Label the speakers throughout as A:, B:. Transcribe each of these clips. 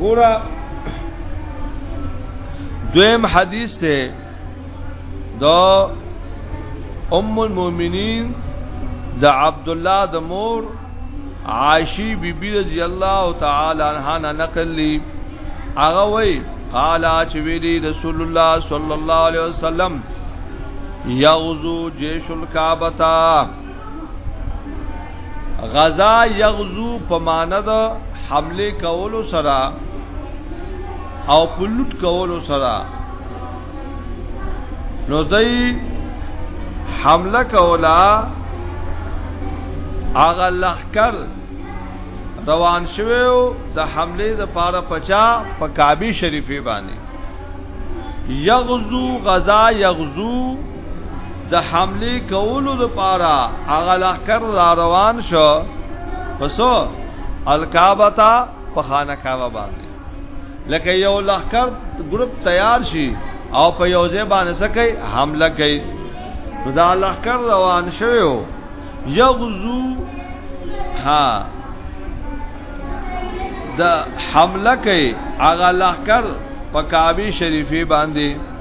A: ګورا دویم حدیث ته دا ام المؤمنین د عبد الله د مور عائشی بی بی رضی الله تعالی عنها نقل لی هغه وی قال چې ویلی رسول الله صلی الله علیه وسلم یغزو جیش الکعبه غزا یغزو په معنی د حمله کولو سره او پلوټ کولو سره نو دای حمله کولا اغه لخر روان شوو د حمله د پاره پچا په کعبه شریفه باندې یغزو غزا یغزو د حمله کولو لپاره هغه لخر را روان شو پسو الکعبه تا په خانه کعبه باندې لکه یو لخر ګروپ تیار شي او په یو ځای باندې سکه حمله کوي دا لخر روان شوو یغزو ها د حمله کوي هغه لخر په کعبه شریفه باندې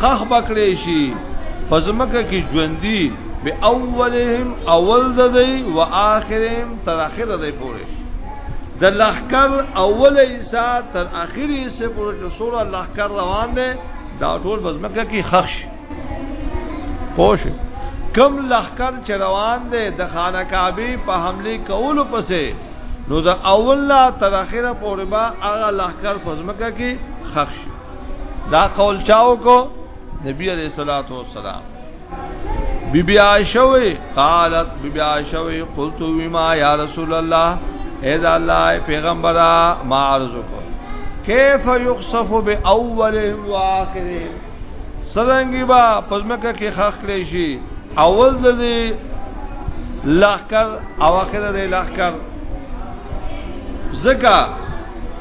A: خخ بکړې شي فزمکه کې ژوندۍ به اولهم اول ددی و آخرهم تر اخره دی پورې د لخر اول ایسا تر اخر ایسا پورې چې سوره لخر روان دی دا ټول فزمکه کې خخ شي پوش کم لخر چې روان دی د خانه کعبه په حمله کولو پسې نو دا اول لا تر اخره پورې با هغه لخر فزمکه کې خخ شي دا قول چاو کو نبی علیہ الصلوۃ والسلام بی بی عائشہ وی قالت بی بی عائشہ وی قلت ما یا رسول الله اے دا الله پیغمبر ما عرض کو کیف یخصف باول و اخر سرنګي با پزمکه کې خخ کړی شي اول د دې لخر او اخر د لخر زکه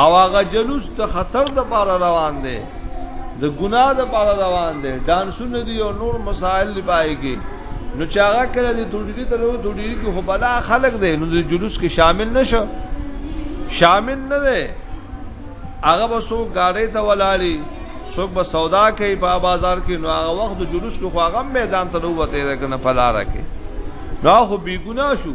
A: او هغه جلوس ته خطر د بار روان دی د ګناه د بار روان دی ډانسونه دی او نور مسائل دی پای کې نو چې هغه کړه د ټولګي ته ورو ټولګي کې خو بلا خلق دی نو د جلوس کې شامل نشو شامل نه دی هغه به سو گاډي ته ولاړی څوک به سودا کوي په بازار کې نو هغه وخت د جلوس کې خو هغه میدان ته وروته ده کنه پلار کې نو خو بی ګنا شو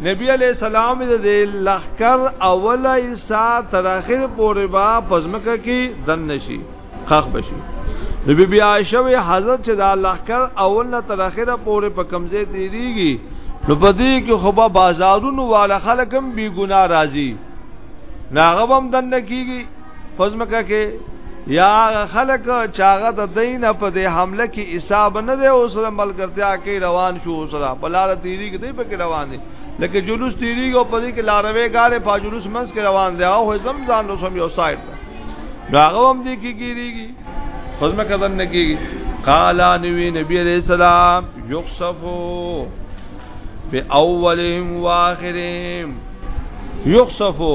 A: نبی علیہ السلام د لخر اول ایسا تر اخر پورې با پزمکه کې دن نشي خخ بشي نو بی بی عائشه وی حضرت چې دا لخر اول نه تر اخر پورې په کمزې تیریږي نو په دې کې خو به بازارونو والا خلکم بی ګنا راځي ناغبم دن کیږي پزمکه کې یا خلک چاغه د دین په دې حمله کې حساب نه دی او سره ملګرتیا کې روان شو سره په لار تیری کې دی په کې روان دي لکه جلوس تیری او په دې کې لاروي غاړې په جلوس منځ کې روان دی او زم ځان نو سم یو سایت دا غوم دي کې کیږي خدمت کدن نه کیږي قال نبی نبی علیہ السلام یخصفو باولهم واخرهم یخصفو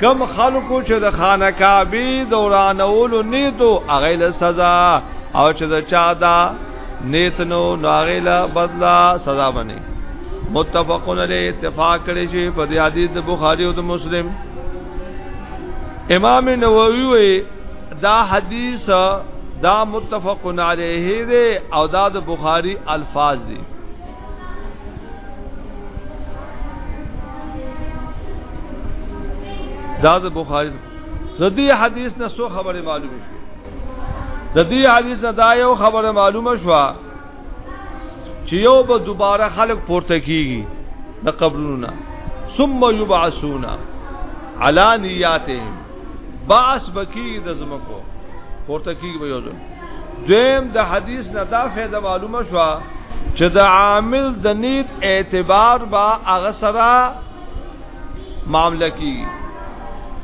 A: کم خلکو چې د خانه کعبه دورانولو نیتو هغه له سزا او چې د چا دا نیت نو هغه له بدلا سزا باندې متفقون علی اتفاق کړي چې په دې حدیث د بخاری او د مسلم امام نووي وی دا حدیث دا متفقون علیه دی او دا د بخاری الفاظ دي دا د بخاری د دې حدیث نه څو خبره معلومه شوه د دې حدیث نه دا یو خبره معلومه شوه چې یو به دوباره خلق پورته کیږي د قبرونو ثم یبعثون علی نیاتهم باس بکی د زمکو پورته کیږي به یو ځل دویم د حدیث نه دا فائدہ معلومه شو چې د عامل د نیت اعتبار با هغه سره معاملې کی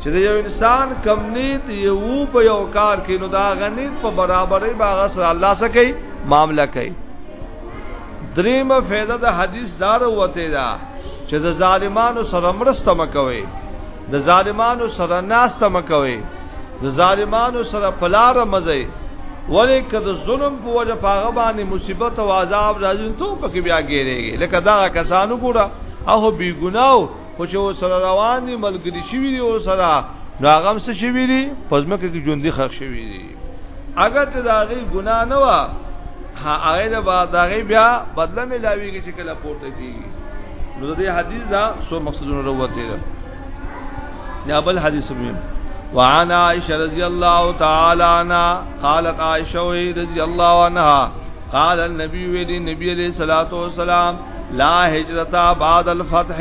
A: چې یو انسان کم نیت یو په یو کار کې نو دا غنیت په برابرۍ با هغه سره الله سره کوي معاملې کوي دریمه فائدہ د حدیث دار وته دا چې د ظالمانو سره مرسته مکوي د ظالمانو سره ناسته مکوي د ظالمانو سره پلار مزي ولی که د ظلم په وجه پاغه باندې مصیبت او عذاب راځي ته پکې بیا ګیریږي لکه دا کسانو ګوره هغه بی ګناو خو چې سره روان دي ملګری شي وي او سره ناغم څه شي وي پزمکه کې ژوند دي خښ شي وي اگر چې دا غي ګنا نه و ها هغه د بعد دا غي بیا بدله ملاويږي چې کله پورته کیږي نو دې حدیث دا سو مقصدونه وروته ده یا بل حدیث مهم وعن عائشة رضی اللہ تعالی عنہ قالت عائشة رضی اللہ عنہ قال النبی ویلی نبی علیہ الصلوۃ والسلام لا هجرتا بعد الفتح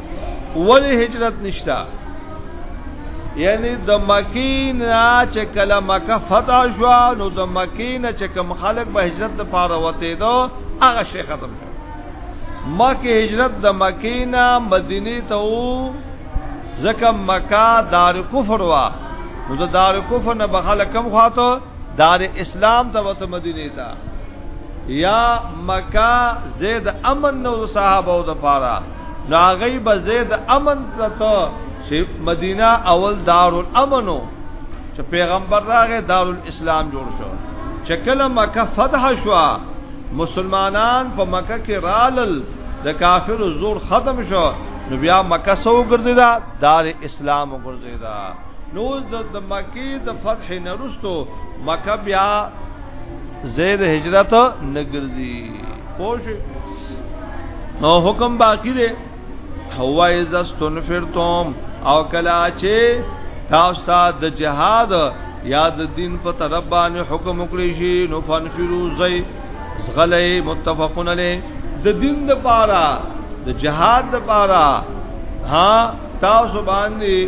A: ولی هجرت نشتا یعنی د مکین نه چې کله مکه فتح شو نو د مکین نه چې کم خلک به هجرت لپاره وته دو هغه شی ختم شو مکه هجرت د مکینا مدینه ته وو ځکه مکه دار کفر وا نو د دار کفر نه بخله کم خواته دار اسلام ته وته مدینه ته یا مکه زید امن نو صحابه او د پاره نو هغه به زید امن ته چې مدینه اول دارالامنو چې پیغمبر راغی دارالاسلام جوړ شو چې کله مکه فتح شو مسلمانان په مکه کې رالل د کافر زور ختم شو نو بیا مکه سو ګرځیدا دار اسلام ګرځیدا نو د مکی د فتح نرستو مکه بیا زید هجرت نګرځي پوه شئ نو حکم باقی دی هو از استنفرتم او کلا چې تاسو د جهاد یاد دین په طرف باندې حکم وکړي شي نو فنفرو زي زغلې متفقون علی د دین د پاره د جهاد د پاره ها تاسو باندې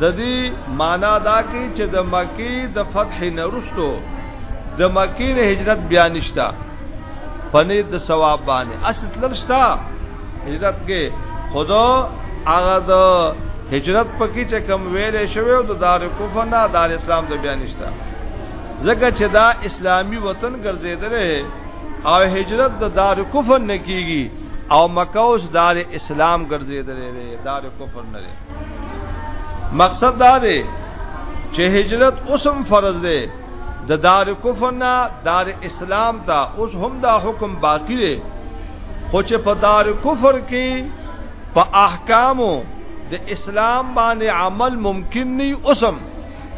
A: د دې معنا دا کې چې د مکی د فتح نه رستو د مکی نه هجرت بیا نشتا پنه د ثواب باندې اصل تل شتا هجرت کې خدا هغه د هجرت پکې چې کم ویلې شوی او د دار کفر نه دار اسلام د بیا نشتا ځکه چې دا اسلامی وطن ګرځیدل او هجرت د دار کفر نه کیږي او مکه اوس دار اسلام ګرځیدل دار کفر نه مقصد دا دی چې هجرت اوسم فرض دی د دار کفر نه دار اسلام ته اوس هم دا حکم باقی دی خو چې په دار کفر کې په احکامو د اسلام باندې عمل ممکن نه اوسم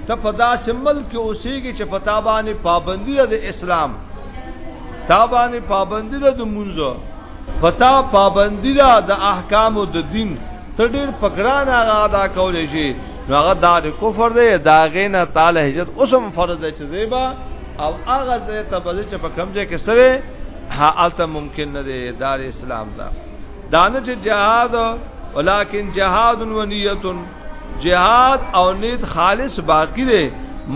A: ته په داسې ملک کې اوسېږي چې په تا باندې پابندي د اسلام تا باندې پابندي د منځو پتا پابندی دا د احکام د دین ته ډیر پګران هغه ادا کول شي نو هغه د کفر دی دا غینه تعالی هجرت اوسم فرض دی چې زیبا او هغه ځای ته بده چې په کم ځای کې سره حالته ممکن نه دی دار اسلام دا دانه چې جهاد ولکن جهاد و نیت جهاد او نیت خالص باقی دی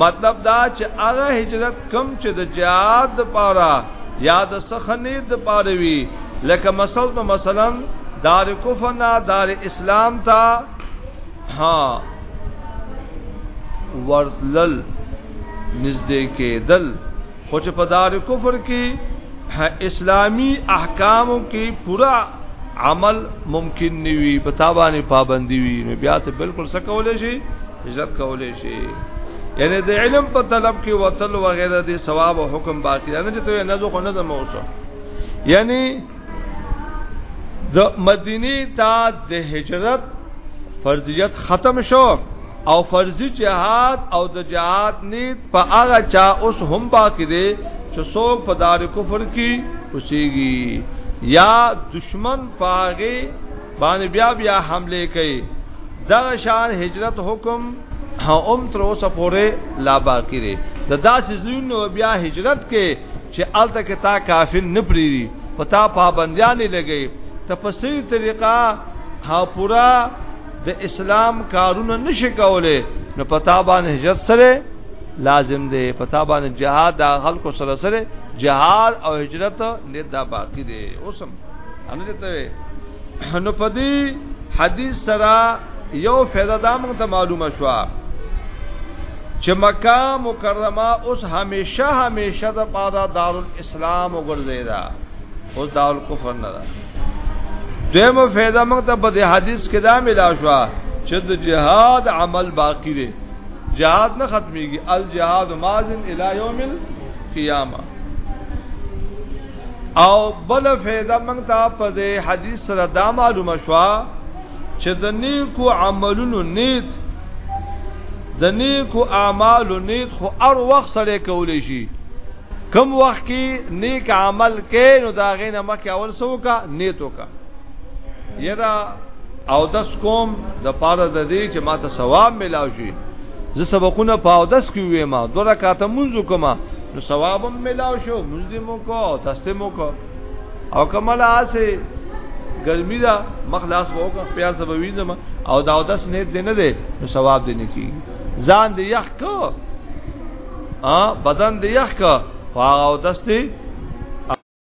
A: مطلب دا چې هغه هجرت کم چې د جهاد لپاره یا د سخنې د پاره وی لکه مثلا مثلا دار کفر نه دار اسلام تا ها ورزل نزدې کېدل خو چې په دار کفر کې اسلامی احکامو کې پورا عمل ممکن نیوی په تابانه پابندی وی نو بیا ته بالکل څه کولای شي عزت کولای شي یعنی د علم په طلب کې وتل وغیرہ د ثواب او حکم باقی نه چې ته نه ځو خو نه زموږ یعنی د مدینه ته د هجرت فرضیت ختم شو او فرضی جهاد او د جهاد نیت په هغه چا اوس هم باقی دی چې څوک په دار کفر کې اوسېږي یا دشمن پاغه باندې بیا بیا حمله کوي دا شان هجرت حکم هم تر اوسه پورې لا باقی دی د داسې زینو بیا هجرت کې چې الته کې تا کافر نه پریری پتا پابندیان لګي ته په صحیح طریقه ها پورا د اسلام کارونه نشي کوله نو پتا باندې هجرت سره لازم دی پتا باندې جهاد د خلکو سره سره جهاد او هجرت نه دا باقی دی اوسم ان دې ته نو پدی حدیث سره یو فائدہ دا موږ ته معلومه شوه چې مکه مکرمه اوس همیشه همیشه د پاره دارالاسلام وګرځیدا اوس دار کفر نه ده دیمه فایده موږ ته په حدیث کې دا ملا شو چې د جهاد عمل باقی دی جهاد نه ختميږي الجهاد مازن الى يوم القيامه او بل فایده موږ ته په حدیث سره دا معلومه شو چې د نیکو عملونو نیت د نیکو اعمالو نیت خو هر وخت سره کولی شي کم وخت کې نیک عمل کې نو دا غینه مکه اول سو کا نیت وکا یرا او دس کوم د پاره د دې چې ماته ثواب ملاو شي زه سبقونه په او دس کې وې ما دوه رکعاته منځو کما نو ثوابم ملاو شو منځ مو کو تاسو مو کو او کمل آسه ګرمي دا مخلاص وکړه پیار سبا وینم او دا داس نه دې نه دې نو ثواب دې نه کی ځان دې یخ کو ا بدن دې یخ کو او داس دې